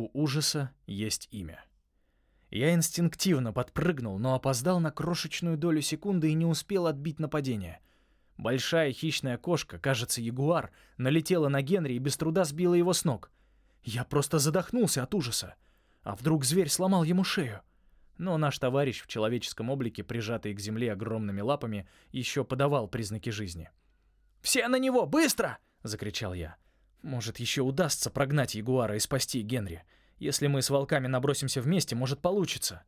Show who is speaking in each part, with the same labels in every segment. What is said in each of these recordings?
Speaker 1: У ужаса есть имя. Я инстинктивно подпрыгнул, но опоздал на крошечную долю секунды и не успел отбить нападение. Большая хищная кошка, кажется, ягуар, налетела на Генри и без труда сбила его с ног. Я просто задохнулся от ужаса. А вдруг зверь сломал ему шею? Но наш товарищ в человеческом облике, прижатый к земле огромными лапами, еще подавал признаки жизни. «Все на него! Быстро!» — закричал я. «Может, еще удастся прогнать ягуара и спасти Генри. Если мы с волками набросимся вместе, может, получится».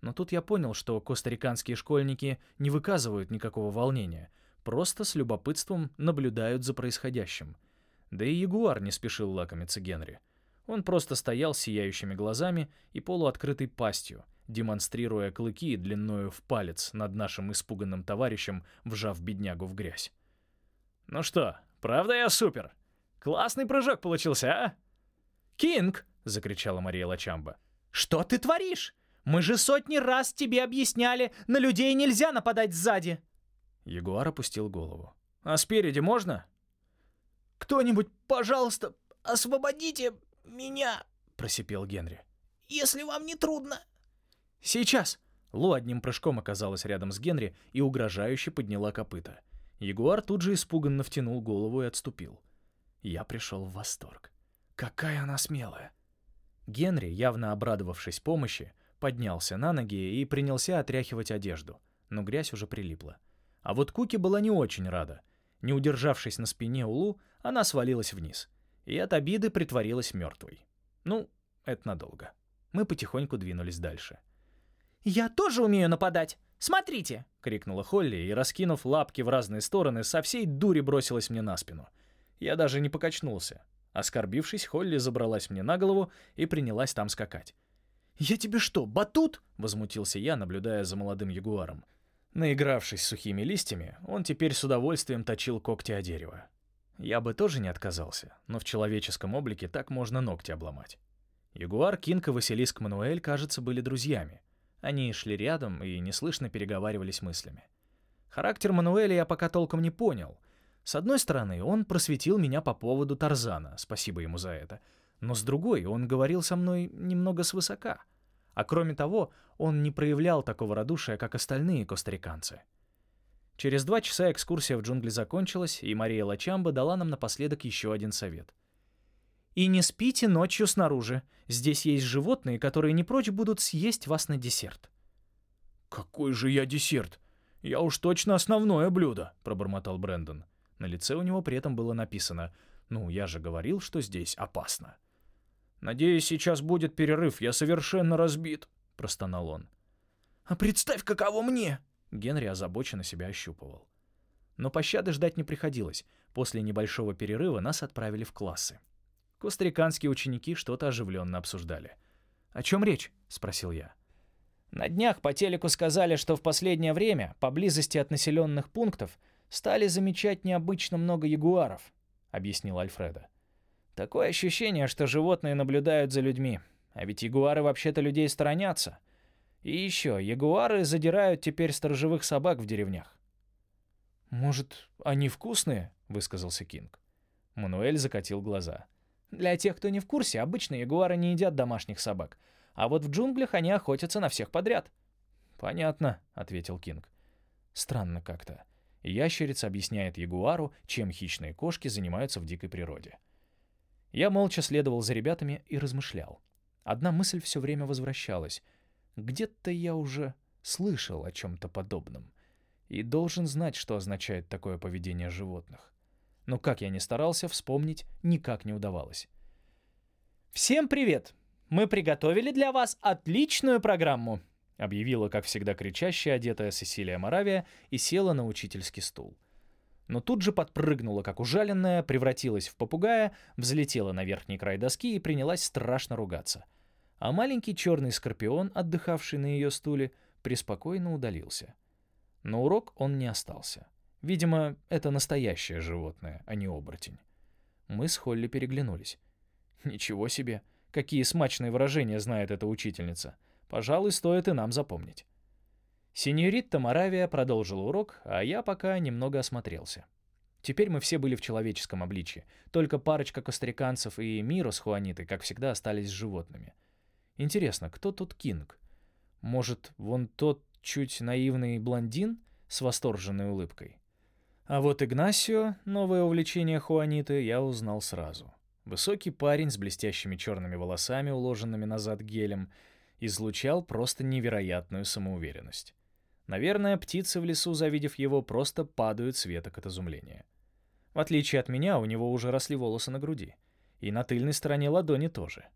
Speaker 1: Но тут я понял, что костариканские школьники не выказывают никакого волнения, просто с любопытством наблюдают за происходящим. Да и ягуар не спешил лакомиться Генри. Он просто стоял с сияющими глазами и полуоткрытой пастью, демонстрируя клыки длиною в палец над нашим испуганным товарищем, вжав беднягу в грязь. «Ну что, правда я супер? Классный прыжок получился, а?»
Speaker 2: «Кинг!»
Speaker 1: — закричала Мария Лачамба.
Speaker 2: «Что ты творишь? Мы же сотни раз тебе объясняли, на людей нельзя нападать сзади!»
Speaker 1: Ягуар опустил голову. «А спереди можно?»
Speaker 2: «Кто-нибудь, пожалуйста, освободите меня!»
Speaker 1: — просипел Генри.
Speaker 2: «Если вам не трудно!»
Speaker 1: «Сейчас!» Лу одним прыжком оказалась рядом с Генри и угрожающе подняла копыта. Ягуар тут же испуганно втянул голову и отступил. Я пришел в восторг. Какая она смелая! Генри, явно обрадовавшись помощи, поднялся на ноги и принялся отряхивать одежду, но грязь уже прилипла. А вот Куки была не очень рада. Не удержавшись на спине Улу, она свалилась вниз. И от обиды притворилась мертвой. Ну, это надолго. Мы потихоньку двинулись дальше.
Speaker 2: «Я тоже умею нападать! Смотрите!»
Speaker 1: — крикнула Холли и, раскинув лапки в разные стороны, со всей дури бросилась мне на спину. Я даже не покачнулся. Оскорбившись, Холли забралась мне на голову и принялась там скакать. «Я тебе что, батут?» — возмутился я, наблюдая за молодым ягуаром. Наигравшись сухими листьями, он теперь с удовольствием точил когти о дерево. Я бы тоже не отказался, но в человеческом облике так можно ногти обломать. Ягуар, Кинг и Василиск Мануэль, кажется, были друзьями. Они шли рядом и неслышно переговаривались мыслями. Характер Мануэля я пока толком не понял. С одной стороны, он просветил меня по поводу Тарзана, спасибо ему за это. Но с другой, он говорил со мной немного свысока. А кроме того, он не проявлял такого радушия, как остальные костариканцы. Через два часа экскурсия в джунгли закончилась, и Мария Лачамба дала нам напоследок еще один совет. «И не спите ночью снаружи. Здесь есть животные, которые не прочь будут съесть вас на десерт».
Speaker 2: «Какой же я десерт? Я уж точно основное блюдо», — пробормотал Брэндон.
Speaker 1: На лице у него при этом было написано «Ну, я же говорил, что здесь опасно».
Speaker 2: «Надеюсь, сейчас будет перерыв, я совершенно разбит», — простонал он.
Speaker 1: «А представь, каково мне!» Генри озабоченно себя ощупывал. Но пощады ждать не приходилось. После небольшого перерыва нас отправили в классы. Костариканские ученики что-то оживленно обсуждали. «О чем речь?» — спросил я.
Speaker 2: На днях по телеку сказали, что в последнее время, поблизости от населенных пунктов, стали замечать необычно много ягуаров, объяснил Альфреда. Такое ощущение, что животные наблюдают за людьми. А ведь ягуары вообще-то людей сторонятся. И еще, ягуары задирают теперь сторожевых собак в деревнях.
Speaker 1: «Может, они вкусные?» — высказался Кинг.
Speaker 2: Мануэль закатил глаза. «Для тех, кто не в курсе, обычно ягуары не едят домашних собак. А вот в джунглях они охотятся на всех подряд».
Speaker 1: «Понятно», — ответил Кинг. «Странно как-то. Ящерица объясняет ягуару, чем хищные кошки занимаются в дикой природе. Я молча следовал за ребятами и размышлял. Одна мысль все время возвращалась. Где-то я уже слышал о чем-то подобном и должен знать, что означает такое поведение животных. Но как я ни старался, вспомнить никак не удавалось.
Speaker 2: «Всем привет! Мы приготовили для вас отличную программу!»
Speaker 1: Объявила, как всегда, кричащая, одетая Сесилия Моравия и села на учительский стул. Но тут же подпрыгнула, как ужаленная, превратилась в попугая, взлетела на верхний край доски и принялась страшно ругаться. А маленький черный скорпион, отдыхавший на ее стуле, преспокойно удалился. На урок он не остался. Видимо, это настоящее животное, а не оборотень. Мы с Холли переглянулись. Ничего себе, какие смачные выражения знает эта учительница — Пожалуй, стоит и нам запомнить. Синьоритта Моравия продолжила урок, а я пока немного осмотрелся.
Speaker 2: Теперь мы все были в человеческом обличье. Только парочка костариканцев и Миро с Хуанитой, как всегда, остались с животными. Интересно, кто тут Кинг? Может, вон тот чуть наивный блондин с восторженной улыбкой? А вот Игнасио, новое увлечение Хуаниты, я узнал сразу. Высокий парень с блестящими черными волосами, уложенными назад гелем, излучал просто невероятную самоуверенность. Наверное, птицы в лесу, завидев его, просто падают с веток от изумления. В отличие от меня, у него уже росли волосы на груди. И на тыльной стороне ладони тоже.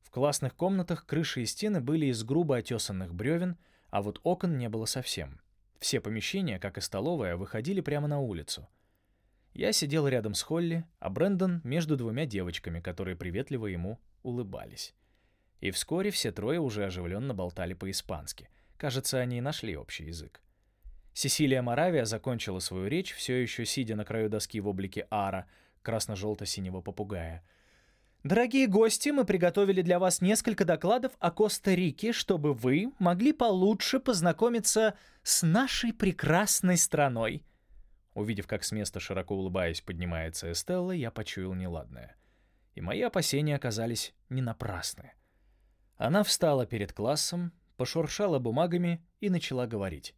Speaker 2: В классных комнатах крыши и стены были из грубо отесанных бревен, а вот окон не было совсем. Все помещения, как и столовая, выходили прямо на улицу. Я сидел рядом с Холли, а Брэндон между двумя девочками, которые приветливо ему улыбались. И вскоре все трое уже оживленно болтали по-испански — Кажется, они нашли общий язык. Сесилия Моравия закончила свою речь, все еще сидя на краю доски в облике ара, красно-желто-синего попугая. «Дорогие гости, мы приготовили для вас несколько докладов о Коста-Рике, чтобы вы могли получше познакомиться с нашей прекрасной страной». Увидев, как с места, широко улыбаясь, поднимается Эстелла, я почуял неладное. И мои опасения оказались не напрасны. Она встала перед классом, пошуршала бумагами и начала говорить.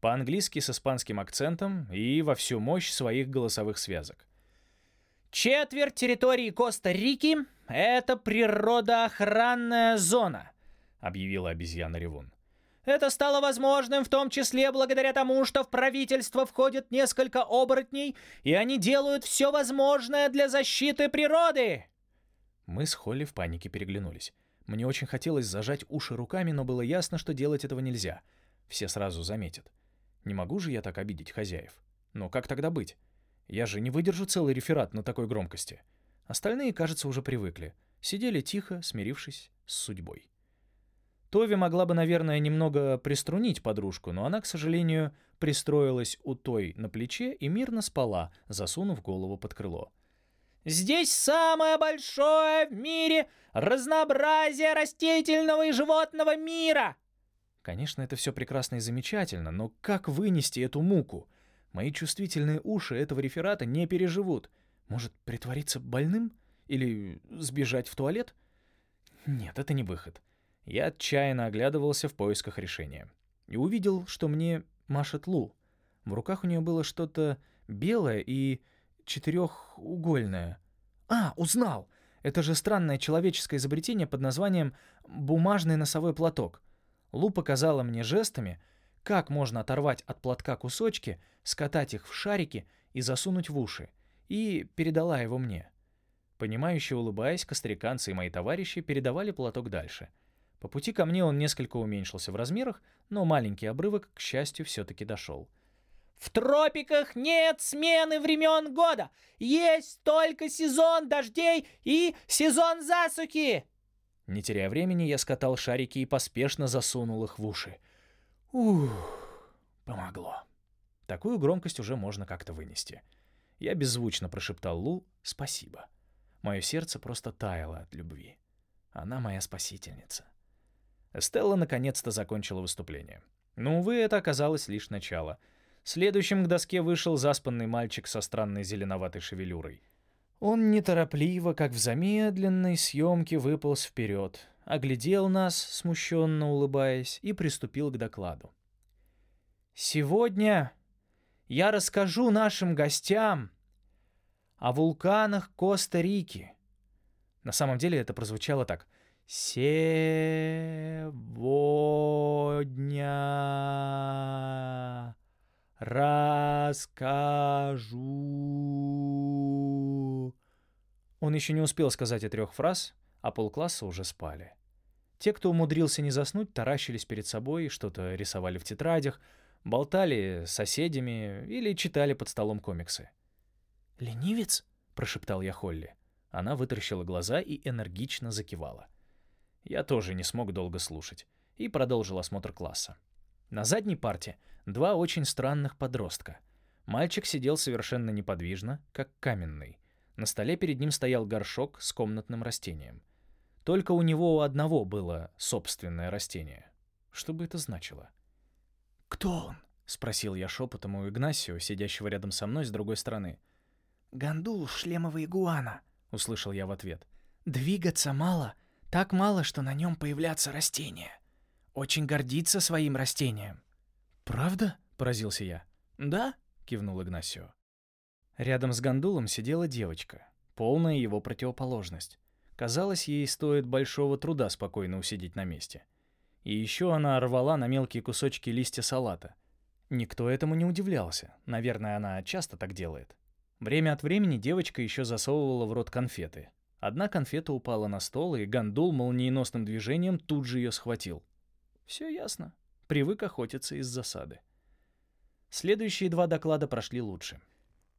Speaker 2: По-английски с испанским акцентом и во всю мощь своих голосовых связок. Четверть территории Коста-Рики — это природоохранная зона, объявила обезьяна Ревун. Это стало возможным в том числе благодаря тому, что в правительство входит несколько оборотней, и они делают все возможное для защиты природы. Мы с Холли в панике переглянулись. Мне очень хотелось зажать уши руками, но было ясно, что делать этого нельзя. Все сразу заметят. Не могу же я так обидеть хозяев. Но как тогда быть? Я же не выдержу целый реферат на такой громкости. Остальные, кажется, уже привыкли. Сидели тихо, смирившись с судьбой. Тови могла бы, наверное, немного приструнить подружку, но она, к сожалению, пристроилась у той на плече и мирно спала, засунув голову под крыло. Здесь самое большое в мире разнообразие растительного и животного мира. Конечно, это все прекрасно и замечательно, но как вынести эту муку? Мои чувствительные уши этого реферата не переживут. Может, притвориться больным? Или сбежать в туалет? Нет, это не выход. Я отчаянно оглядывался в поисках решения. И увидел, что мне машет Лу. В руках у нее было что-то белое и четырехугольная. А, узнал! Это же странное человеческое изобретение под названием «бумажный носовой платок». Лу показала мне жестами, как можно оторвать от платка кусочки, скатать их в шарики и засунуть в уши, и передала его мне. Понимающе улыбаясь, костриканцы и мои товарищи передавали платок дальше. По пути ко мне он несколько уменьшился в размерах, но маленький обрывок, к счастью, все-таки дошел. В тропиках нет смены времен года. Есть только сезон дождей и сезон засухи. Не теряя времени, я скатал шарики и поспешно засунул их в уши. Ух, помогло. Такую громкость уже можно как-то вынести. Я беззвучно прошептал Лу «спасибо». Мое сердце просто таяло от любви. Она моя спасительница. Стелла наконец-то закончила выступление. Но, увы, это оказалось лишь начало — Следующим к доске вышел заспанный мальчик со странной зеленоватой шевелюрой. Он неторопливо, как в замедленной съемке, выполз вперед, оглядел нас, смущенно улыбаясь, и приступил к докладу. «Сегодня я расскажу нашим гостям о вулканах Коста-Рики». На самом деле это прозвучало так. «Сегодня...» «Расскажу...» Он еще не успел сказать и трех фраз, а полкласса уже спали. Те, кто умудрился не заснуть, таращились перед собой, что-то рисовали в тетрадях, болтали с соседями или читали под столом комиксы. «Ленивец?» — прошептал я Холли. Она вытаращила глаза и энергично закивала. Я тоже не смог долго слушать и продолжил осмотр класса. На задней парте два очень странных подростка. Мальчик сидел совершенно неподвижно, как каменный. На столе перед ним стоял горшок с комнатным растением. Только у него у одного было собственное растение. Что бы это значило? «Кто он?»
Speaker 1: — спросил я шепотом у Игнасио, сидящего рядом со мной с другой стороны.
Speaker 2: «Гондул шлемовый игуана», — услышал я в ответ.
Speaker 1: «Двигаться мало, так мало, что на нем появлятся растения. Очень гордится своим растением».
Speaker 2: «Правда?» — поразился я.
Speaker 1: «Да», — кивнул Игнасио. Рядом с гондулом сидела девочка, полная его противоположность. Казалось, ей стоит большого труда спокойно усидеть на месте. И еще она рвала на мелкие кусочки листья салата. Никто этому не удивлялся. Наверное, она часто так делает. Время от времени девочка еще засовывала в рот конфеты. Одна конфета упала на стол, и гондул молниеносным движением тут же ее схватил. Все ясно. Привык охотиться из засады. Следующие два доклада прошли лучше.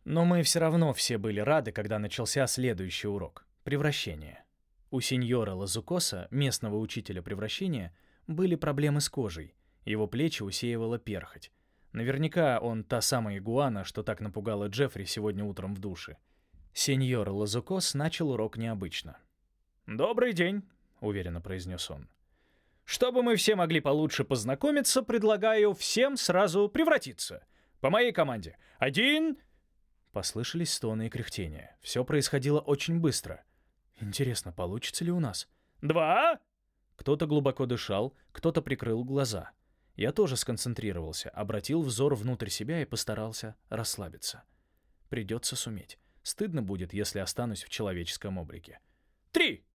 Speaker 1: Но мы все равно все были рады, когда начался следующий урок — превращение. У сеньора Лазукоса, местного учителя превращения, были проблемы с кожей. Его плечи усеивала перхоть. Наверняка он та самая игуана, что так напугала Джеффри сегодня утром в душе. Сеньор Лазукос начал урок необычно. «Добрый день», — уверенно произнес он. «Чтобы мы все могли получше познакомиться, предлагаю всем сразу превратиться. По моей команде. Один...» Послышались стоны и кряхтения. Все происходило очень быстро. Интересно, получится ли у нас? «Два!» Кто-то глубоко дышал, кто-то прикрыл глаза. Я тоже сконцентрировался, обратил взор внутрь себя и постарался расслабиться. Придется суметь. Стыдно будет, если останусь в человеческом облике. «Три!»